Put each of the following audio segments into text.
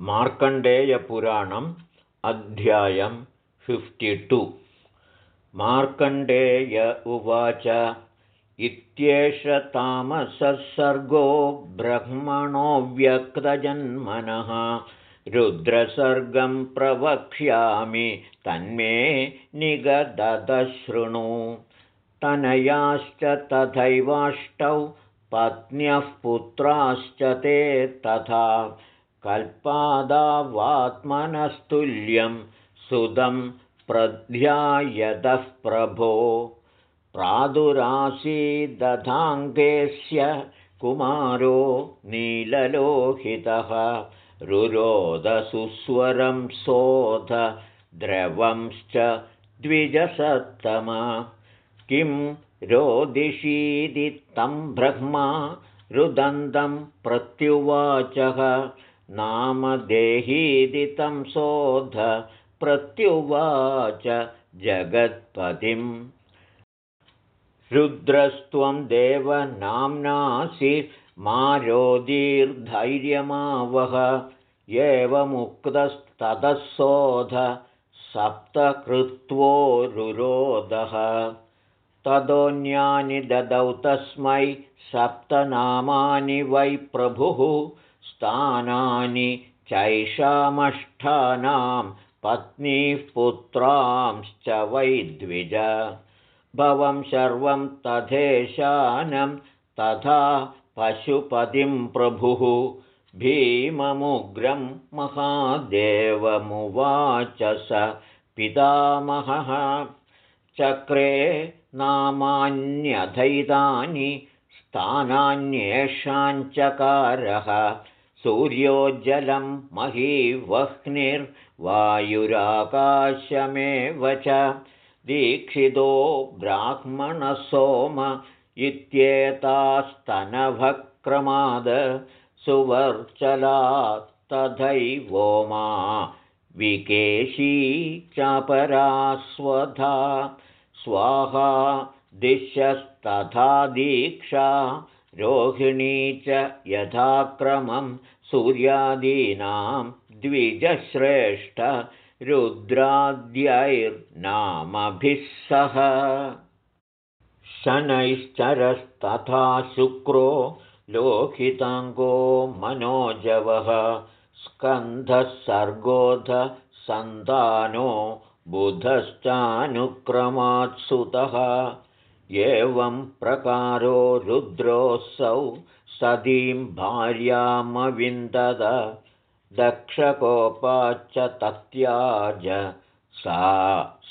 मार्कण्डेयपुराणम् अध्यायं टु मार्कण्डेय उवाच इत्येष तामसः सर्गो ब्रह्मणो व्यक्तजन्मनः रुद्रसर्गं प्रवक्ष्यामि तन्मे निगददशृणु। तनयाश्च तथैवाष्टौ पत्न्यः पुत्राश्च ते तथा कल्पादावात्मनस्तुल्यं सुदं प्रध्यायतः प्रभो। प्रादुरासीदधाङ्गेस्य कुमारो नीललोहितः रुरोदसुस्वरं सोध द्रवंश्च द्विजसत्तम। किं रोदिषीदि तं ब्रह्मा रुदन्तं प्रत्युवाचः नामदेहीदितं शोध प्रत्युवाच जगत्पतिम्। रुद्रस्त्वं देवनाम्नासि मारोदीर्धैर्यमावह एवमुक्तस्ततःशोध सप्तकृत्वोरुरोधः तदोन्यानि ददौ तस्मै सप्तनामानि वै प्रभुः स्थानानि चैषामष्ठानां पत्नीः पुत्रांश्च वै द्विज भवं सर्वं तथेशानं तथा पशुपतिं प्रभुः। भीममुग्रं महादेवमुवाच स पितामहः। चक्रे नामान्यथैतानि स्थानान्येषाञ्चकारः सूर्योज्जलं महीवह्निर्वायुराकाशमेव च दीक्षितो ब्राह्मणसोम इत्येतास्तनभक्रमाद सुवर्चलात् तथैवोमा विकेशी चापरास्वधा स्वाहा दिशस्तथा दीक्षा रोहिणी च यथाक्रमं सूर्यादीनां द्विजश्रेष्ठ रुद्राद्यैर्नामभिः सह शनैश्चरस्तथा शुक्रो लोहिताङ्गो मनोजवः स्कन्धः सर्गोध सन्तानो बुधश्चानुक्रमात्सुतः एवं प्रकारो रुद्रोऽसौ सतीं भार्यामविन्दद दक्षकोपाच्च तत्याज सा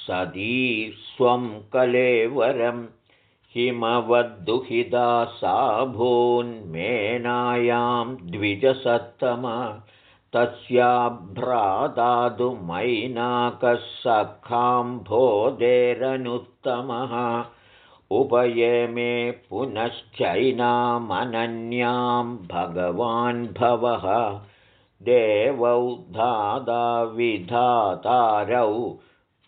सदी स्वं कलेवरं हिमवद्दुहिता सा भून्मेनायां द्विजसत्तम तस्याभ्रादादुमैनाकः सखाम्भोदेरनुत्तमः उपये मे पुनश्चैनामनन्यां भगवान् भवः। देवौ धादाविधातारौ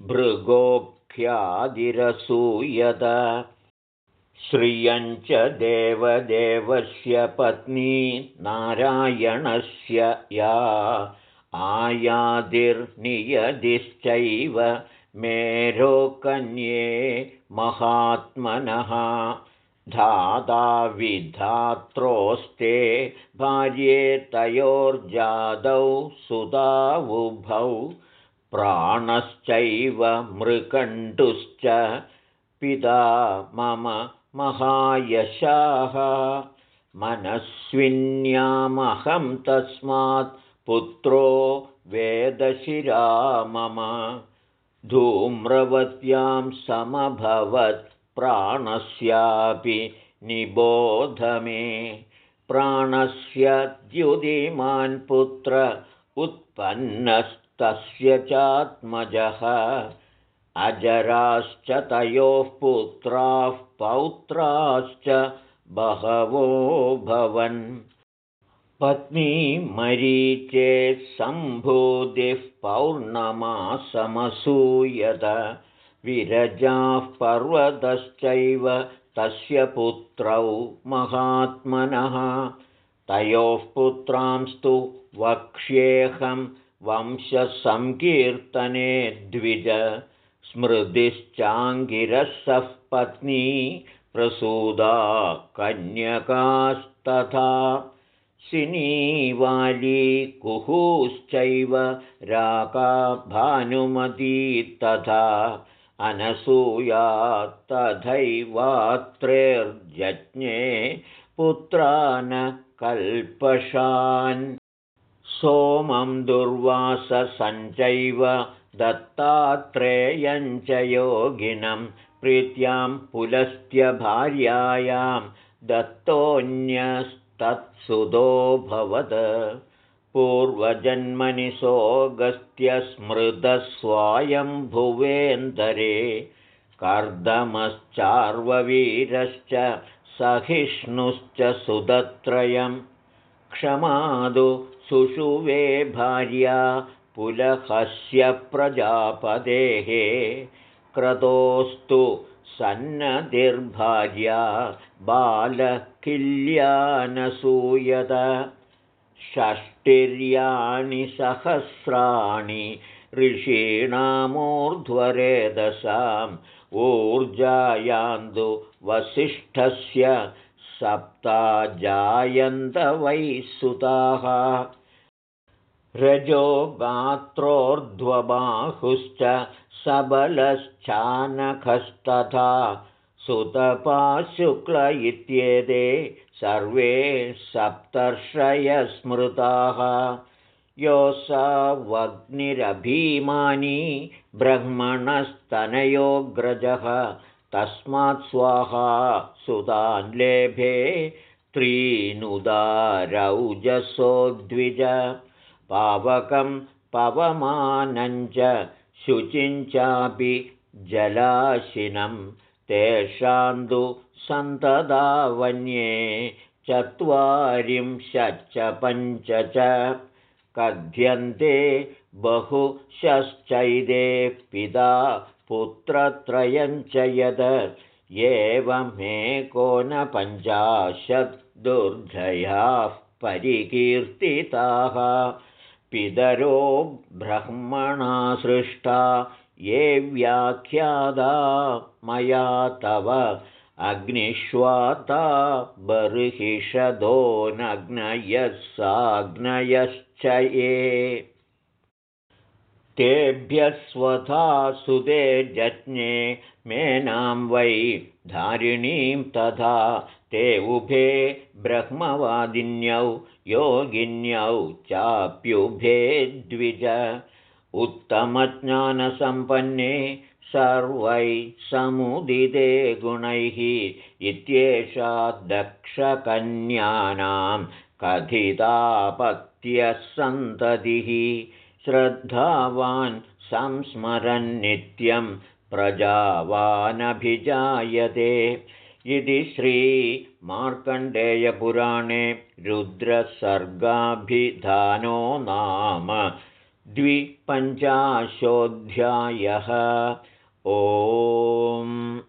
भृगोख्यादिरसूयत श्रियञ्च देवदेवस्य पत्नी नारायणस्य या। आयादिर्नियदिश्चैव मेरोकन्ये महात्मनः धादाविधात्रोस्ते भार्ये तयोर्जादौ सुधावुभौ प्राणश्चैव मृकण्डुश्च पिता मम महायशाः मनस्विन्यामहं तस्मात् पुत्रो वेदशिरा मम धूम्रवत्यां समभवत् प्राणस्यापि निबोध मे। प्राणस्य द्युदिमान् पुत्र उत्पन्नस्तस्य चात्मजः। अजराश्च तयोः पुत्राः पौत्राश्च बहवो भवन्। पत्नी मरीचे सम्भूतिः पौर्णमासमसूयत विरजाः पर्वतश्चैव तस्य पुत्रौ महात्मनः। तयोः पुत्रांस्तु वक्ष्येऽहं वंशसङ्कीर्तने द्विज स्मृतिश्चाङ्गिरसः पत्नी प्रसूदा कन्यकास्तथा सिनीवाली कुहुश्चैव राका भानुमती तथा अनसूया तथैवात्रेर्जज्ञे पुत्रान् कल्पशान् सोमं दुर्वाससञ्चैव दत्तात्रेयञ्च योगिनं प्रीत्यां पुलस्त्यभार्यायां दत्तोऽन्यस्तत्सुतोऽभवत् पूर्वजन्मनि सोऽगस्त्यस्मृतस्वायम्भुवेन्दरे कर्दमश्चार्ववीरश्च सहिष्णुश्च सुदत्रयं। क्षमादु सुषुवे भार्या पुलहस्य प्रजापदेः। क्रतोस्तु सन्नतिर्भार्या बालकिल्यानसूयत। षष्टिर्याणि सहस्राणि ऋषीणामूर्ध्वरेदशाम् ऊर्जायान्तु वसिष्ठस्य सप्ता जायन्त वै सुताः रजो गात्रोर्ध्वबाहुश्च सबलश्चानखस्तथा सुतपाशुक्ल इत्येते सर्वे सप्तर्षयस्मृताः। योऽसवग्निरभीमानी ब्रह्मणस्तनयोग्रजः तस्मात् स्वाहा सुतान् लेभे त्रीनुदारौजसोद्विज पावकं पवमानञ्च शुचिञ्चापि जलाशिनं तेषान्तु सन्तदा वन्ये चत्वारिंशच्च पञ्च च कथ्यन्ते बहुशश्चैदे पिता पुत्रत्रयञ्च यद एवमेकोनपञ्चाशद्दुर्धयाः परिकीर्तिताः पितरो ब्रह्मणा सृष्टा ये व्याख्यादा मया तव अग्निष्वाता बर्हिषदो नग्नयः साग्नयश्च ये तेभ्यः स्वथा सुते जज्ञे मेनां वै धारिणीं तथा ते उभे ब्रह्मवादिन्यौ योगिन्यौ चाप्युभे द्विज। उत्तमज्ञानसम्पन्ने सर्वैः समुदिते गुणैः इत्येषा दक्षकन्यानां कथितापत्यः सन्ततिः श्रद्धावान् संस्मरन्नित्यं प्रजावानभिजायते इति श्रीमार्कण्डेयपुराणे रुद्रसर्गाभिधानो नाम द्विपञ्चाशोऽध्यायः। ओम्